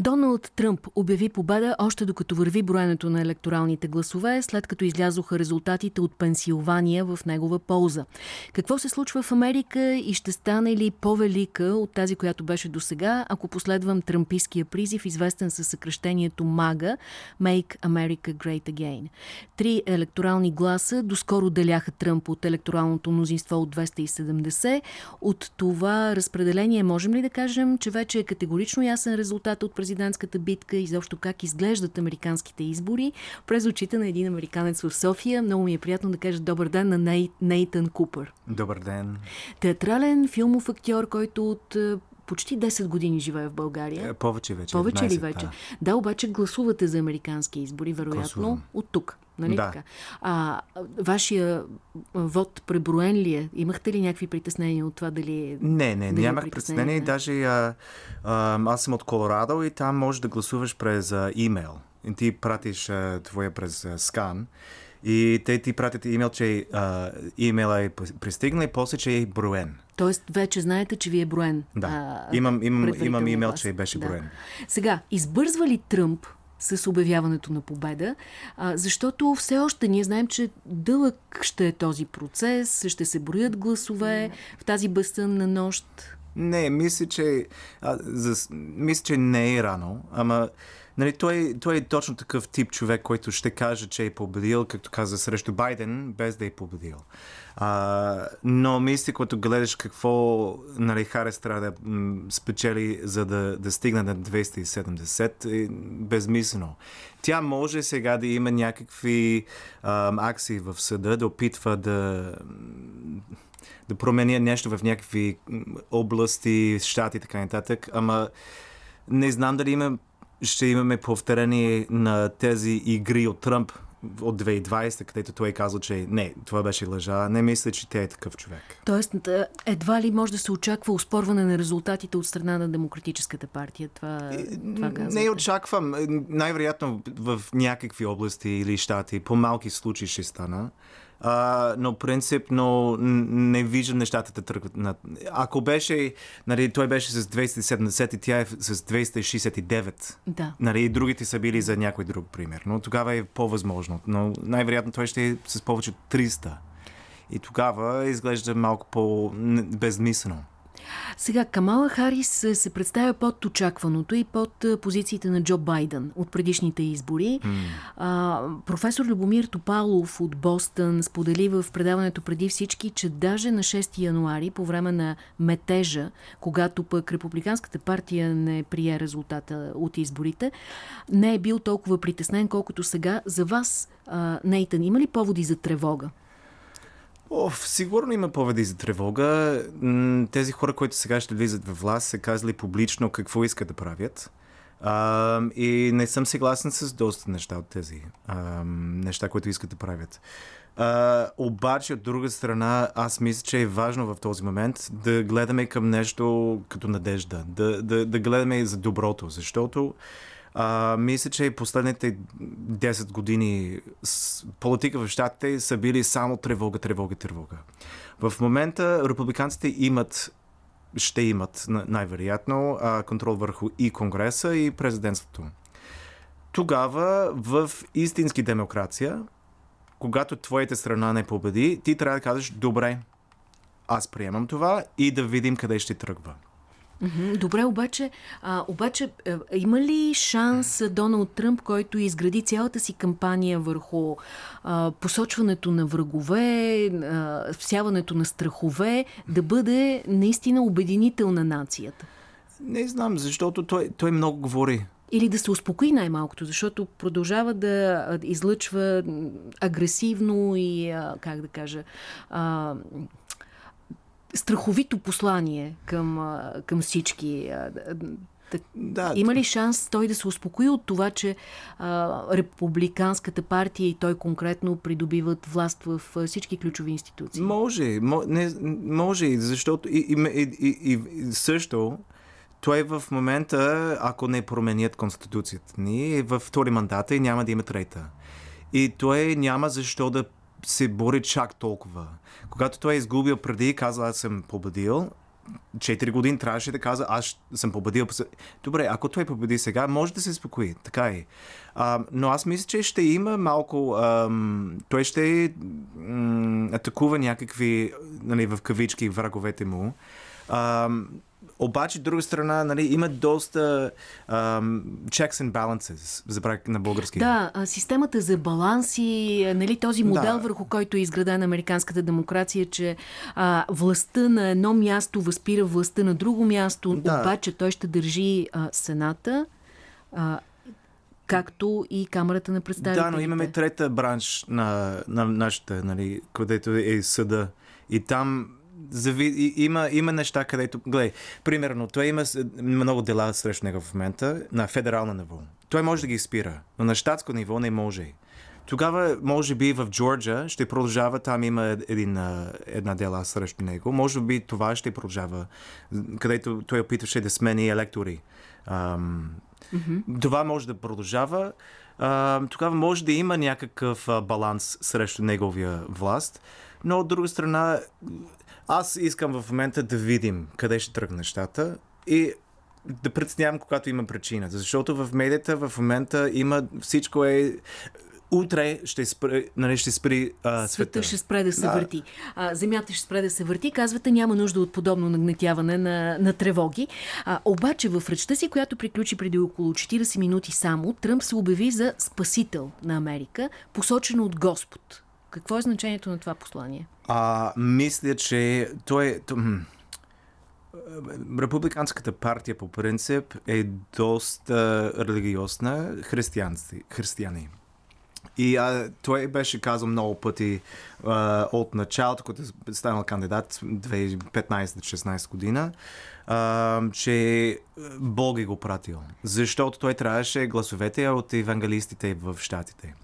Доналд Тръмп обяви победа още докато върви броенето на електоралните гласове, след като излязоха резултатите от Пенсилвания в негова полза. Какво се случва в Америка и ще стане ли по-велика от тази, която беше до сега, ако последвам тръмпийския призив, известен със съкръщението МАГА Make America Great Again. Три електорални гласа доскоро деляха Тръмп от електоралното мнозинство от 270. От това разпределение можем ли да кажем, че вече е категорично ясен резултат от президентската битка и заобщо как изглеждат американските избори през очите на един американец в София. Много ми е приятно да кажа добър ден на Ней, Нейтан Купър. Добър ден. Театрален филмов актьор, който от е, почти 10 години живее в България. Е, повече вече. Повече ли вече? Да. да, обаче гласувате за американски избори, вероятно, Гласувам. от тук. Нали Да. така? А, вашия вод преброен ли е? Имахте ли някакви притеснения от това дали е... Не, не, дали нямах притеснение. не? Даже а, а, аз съм от Колорадо и там можеш да гласуваш през а, имейл. И ти пратиш а, твоя през а, скан. И те ти пратят имейл, че а, имейла е пристигнал и после, че е броен. Тоест, вече знаете, че ви е броен. Да. Имам- имам- предварително имам имейл, глас. че беше броен. Сега, избързва ли Тръмп с обявяването на победа, а, защото все още ние знаем, че дълъг ще е този процес, ще се броят гласове в тази безсънна нощ. Не, мисля, че, а, за, мисля, че не е рано, ама нали, той, той е точно такъв тип човек, който ще каже, че е победил, както каза, срещу Байден, без да е победил. А, но мисля, когато гледаш какво нали, Харес трябва да спечели, за да, да стигне на 270, е безмислено. Тя може сега да има някакви ам, акции в съда, да опитва да да променя нещо в някакви области, щати и така нататък, ама не знам дали има, ще имаме повторение на тези игри от Тръмп от 2020, където той казал, че не, това беше лъжа. Не мисля, че тя е такъв човек. Тоест, едва ли може да се очаква успорване на резултатите от страна на Демократическата партия. Това, това казвате. Не очаквам. Най-вероятно в някакви области или щати, по малки случаи ще стана. А, но принципно не виждам нещата да тръгват. На... Ако беше, нали, той беше с 270 и тя е с 269. Да. Нали, и другите са били за някой друг пример. Но тогава е по-възможно. Но най-вероятно той ще е с повече от 300. И тогава изглежда малко по-безмислено. Сега, Камала Харис е, се представя под очакваното и под а, позициите на Джо Байден от предишните избори. А, професор Любомир Топалов от Бостън сподели в предаването преди всички, че даже на 6 януари, по време на метежа, когато пък Републиканската партия не прие резултата от изборите, не е бил толкова притеснен, колкото сега. За вас, Нейтан, има ли поводи за тревога? О, сигурно има поводи за тревога. Тези хора, които сега ще влизат в власт, са казали публично какво искат да правят. А, и не съм съгласен с доста неща от тези а, неща, които искат да правят. А, обаче, от друга страна, аз мисля, че е важно в този момент да гледаме към нещо като надежда, да, да, да гледаме за доброто, защото а, мисля, че последните 10 години политика в щатите са били само тревога, тревога, тревога. В момента републиканците имат ще имат на- най-вероятно контрол върху и Конгреса, и президентството. Тогава в истински демокрация, когато твоята страна не победи, ти трябва да кажеш, добре, аз приемам това и да видим къде ще тръгва. Добре, обаче, а, обаче е, има ли шанс Доналд Тръмп, който изгради цялата си кампания върху а, посочването на врагове, а, всяването на страхове, да бъде наистина обединител на нацията? Не знам, защото той, той много говори. Или да се успокои най-малкото, защото продължава да излъчва агресивно и, как да кажа, а, страховито послание към, към всички. Так- Да, Има ли шанс той да се успокои от това, че а, Републиканската партия и той конкретно придобиват власт в а, всички ключови институции? Може, мо, не, може, защото и, и, и, и, и също той в момента, ако не променят конституцията ни, е във втори мандата и няма да има трета. И той няма защо да се бори чак толкова. Когато той е изгубил преди, казал аз съм победил, 4 години трябваше да казва, аз съм победил. Добре, ако той победи сега, може да се спокои. Така е. А, но аз мисля, че ще има малко. Ам, той ще м, атакува някакви, нали, в кавички, враговете му. Ам, обаче, от друга страна, нали, има доста um, checks and balances, забравих на български. Да, системата за баланси, нали, този модел, да. върху който е изградена американската демокрация, че а, властта на едно място възпира властта на друго място, да. обаче той ще държи а, Сената, а, както и Камерата на представителите. Да, но имаме трета бранш на, на нашата, нали, където е съда. И там зави... има, има неща, където... Гледай, примерно, той има много дела срещу него в момента на федерално ниво. Той може да ги спира, но на щатско ниво не може. Тогава, може би в Джорджа ще продължава, там има един, една дела срещу него. Може би това ще продължава, където той опитваше да смени електори. Um, mm-hmm. Това може да продължава. Uh, тогава може да има някакъв баланс срещу неговия власт. Но от друга страна, аз искам в момента да видим къде ще тръгне нещата и да преценявам, когато има причина. Защото в медията в момента има всичко е утре ще спри, нали, ще спри а, света. Света ще спре да се да. върти. А, земята ще спре да се върти. Казвате, няма нужда от подобно нагнетяване на, на тревоги. А, обаче в речта си, която приключи преди около 40 минути само, Тръмп се обяви за спасител на Америка, посочено от Господ. Какво е значението на това послание? А, мисля, че той е... Републиканската партия по принцип е доста религиозна християни. И а, той беше казал много пъти а, от началото, когато е станал кандидат 2015-16 година, а, че Бог е го пратил. Защото той трябваше гласовете от евангелистите в Штатите.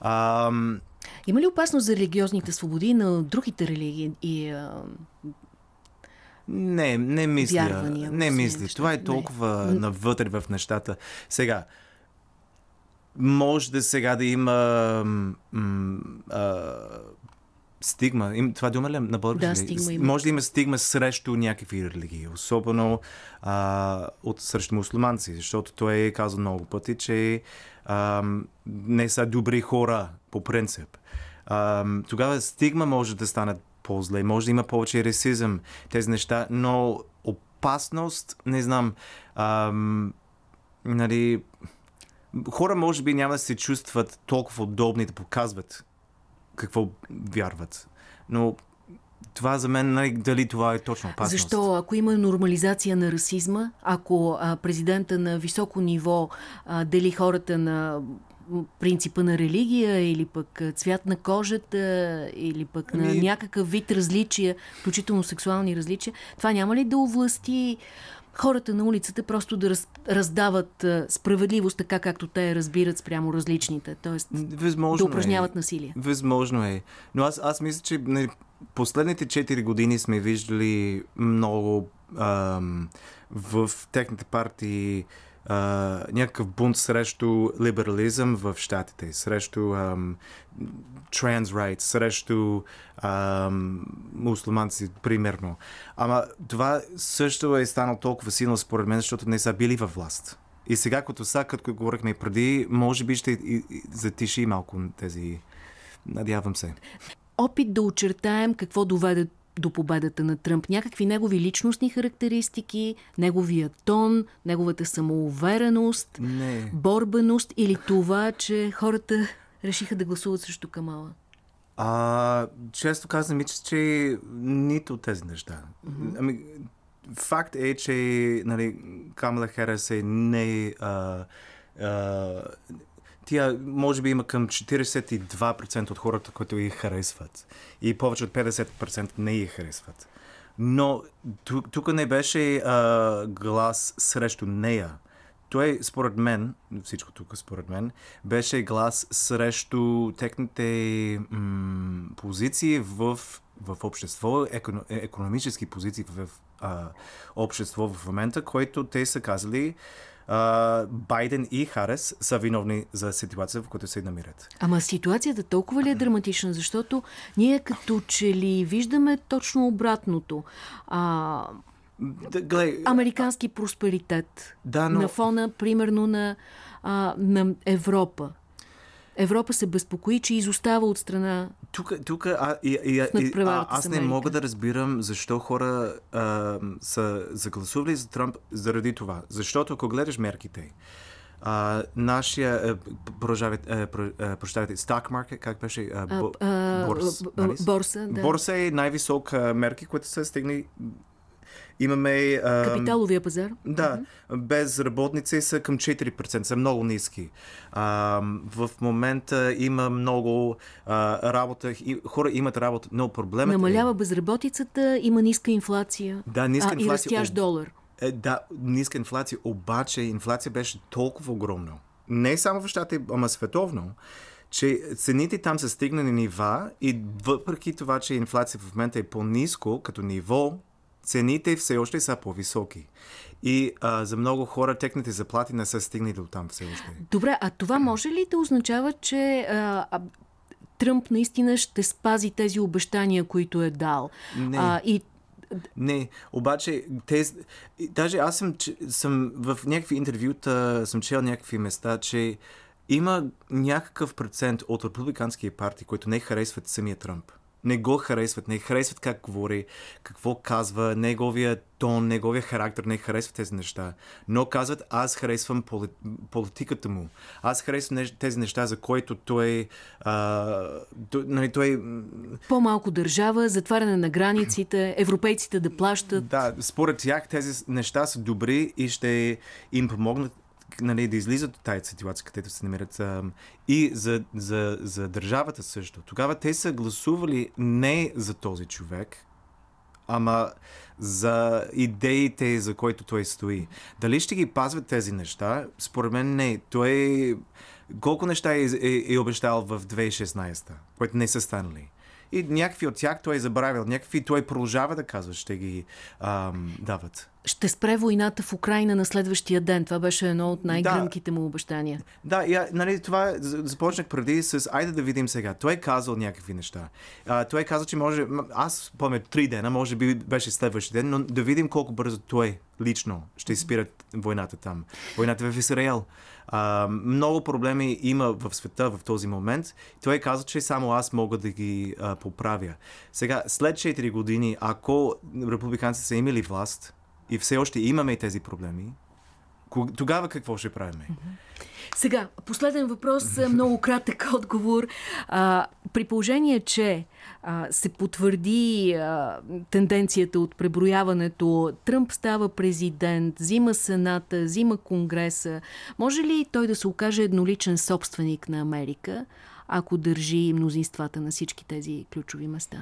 А, има ли опасност за религиозните свободи на другите религии и а... Не, не мисля. Не мисля. Това е толкова не. навътре в нещата. Сега, може да сега да има м, а, стигма. Им, това дума ли е на български? Да, стигма има. Може да има стигма срещу някакви религии, особено а, от срещу мусулманци, защото той е казал много пъти, че а, не са добри хора по принцип. А, тогава стигма може да стане по-зле, може да има повече расизъм, тези неща, но опасност, не знам, а, нали, хора може би няма да се чувстват толкова удобни да показват какво вярват. Но това за мен, нали, дали това е точно опасност. Защо? Ако има нормализация на расизма, ако а, президента на високо ниво а, дели хората на принципа на религия или пък цвят на кожата или пък ами... на някакъв вид различия, включително сексуални различия, това няма ли да овласти хората на улицата просто да раз, раздават а, справедливост така, както те разбират спрямо различните, т.е. да упражняват е. насилие. Възможно е. Но аз, аз мисля, че не, последните 4 години сме виждали много ам, в техните партии някакъв бунт срещу либерализъм в щатите, срещу um, trans срещу um, мусулманци, примерно. Ама това също е станало толкова силно според мен, защото не са били във власт. И сега, като са, като говорихме преди, може би ще и, и затиши малко тези... Надявам се. Опит да очертаем какво доведе до победата на Тръмп? Някакви негови личностни характеристики, неговия тон, неговата самоувереност, Не. борбеност или това, че хората решиха да гласуват срещу Камала? А, често казвам, мисля, че нито тези неща. Mm-hmm. Ами, факт е, че нали, Камала Херес е не... А, а, тя може би има към 42% от хората, които я харесват. И повече от 50% не я харесват. Но тук не беше а, глас срещу нея. Той, според мен, всичко тук според мен, беше глас срещу техните м- позиции в, в общество, економ, економически позиции в а, общество в момента, който те са казали, а, Байден и Харес са виновни за ситуацията, в която се намират. Ама ситуацията толкова ли е драматична? Защото ние като че ли виждаме точно обратното. А, да, глед... Американски просперитет да, но... на фона, примерно, на, а, на Европа. Европа се безпокои, че изостава от страна. Тук, тук а, и, и, и, а, аз не мога да разбирам защо хора а, са загласували за Тръмп заради това. Защото ако гледаш мерките, а, нашия, прощавайте, стак маркет, как беше? А, борс, нали? борса, да. Борса е най-висок мерки, които са стигнали Имаме... А, Капиталовия пазар? Да. Безработници са към 4%, са много ниски. А, в момента има много а, работа, и, хора имат работа, но проблемът Намалява е... безработицата, има ниска инфлация. Да, ниска а, инфлация. И растящ долар. Е, да, ниска инфлация, обаче инфлация беше толкова огромна. Не само в щата, ама световно че цените там са стигнали нива и въпреки това, че инфлация в момента е по-низко като ниво, цените все още са по-високи. И а, за много хора техните заплати не са стигнали до там все още. Добре, а това може ли да означава, че а, Тръмп наистина ще спази тези обещания, които е дал? Не. А, и не, обаче, тези, даже аз съм, съм в някакви интервюта, съм чел някакви места, че има някакъв процент от републиканския партии, които не харесват самия Тръмп не го харесват, не харесват как говори, какво казва, неговия тон, неговия характер, не харесват тези неща. Но казват, аз харесвам политиката му. Аз харесвам тези неща, за които той, а, той, нали, той... По-малко държава, затваряне на границите, европейците да плащат. Да, според тях тези неща са добри и ще им помогнат нали, да излизат от тази ситуация, където се намират. А, и за, за, за държавата също. Тогава те са гласували не за този човек, ама за идеите, за които той стои. Дали ще ги пазват тези неща? Според мен не. Той колко неща е, е, е обещал в 2016, които не са станали и някакви от тях той е забравил, някакви той продължава да казва, ще ги ам, дават. Ще спре войната в Украина на следващия ден. Това беше едно от най-гръмките му обещания. Да, я, нали, това започнах преди с айде да видим сега. Той е казал някакви неща. А, той е казал, че може, аз помня три дена, може би беше следващия ден, но да видим колко бързо той лично ще спират войната там. Войната в Израел. А, много проблеми има в света в този момент. Той каза, че само аз мога да ги а, поправя. Сега, след 4 години, ако републиканците са имали власт и все още имаме тези проблеми, тогава какво ще правим? Сега, последен въпрос, много кратък отговор. А, при положение, че а, се потвърди а, тенденцията от преброяването, Тръмп става президент, взима Сената, взима Конгреса, може ли той да се окаже едноличен собственик на Америка, ако държи мнозинствата на всички тези ключови места?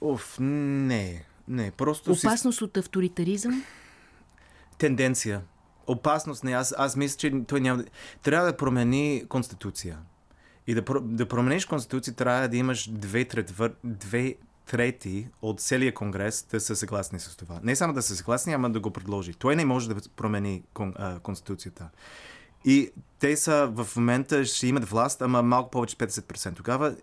Оф, не. Не, просто Опасност си... от авторитаризъм? Тенденция опасност не. Аз, аз мисля, че той няма. Трябва да промени конституция. И да, да промениш конституция, трябва да имаш две, трети, две трети от целия конгрес да са съгласни с това. Не само да са съгласни, ама да го предложи. Той не може да промени кон, а, конституцията. И те са в момента ще имат власт, ама малко повече 50%. Тогава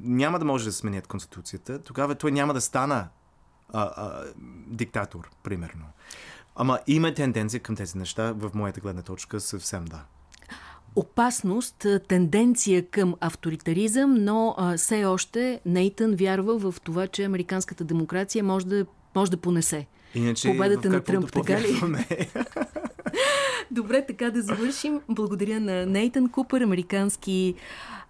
няма да може да сменят конституцията. Тогава той няма да стана а, а, диктатор, примерно. Ама има тенденция към тези неща, в моята гледна точка съвсем да опасност, тенденция към авторитаризъм, но а, все още Нейтън вярва в това, че американската демокрация може да, може да понесе. Иначе Победата на Тръмп, така ли? Добре, така да завършим. Благодаря на Нейтън Купър, американски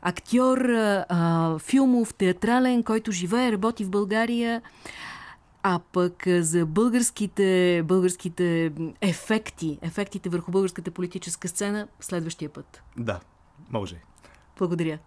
актьор, а, филмов, театрален, който живее, работи в България. А пък за българските, българските ефекти, ефектите върху българската политическа сцена, следващия път. Да, може. Благодаря.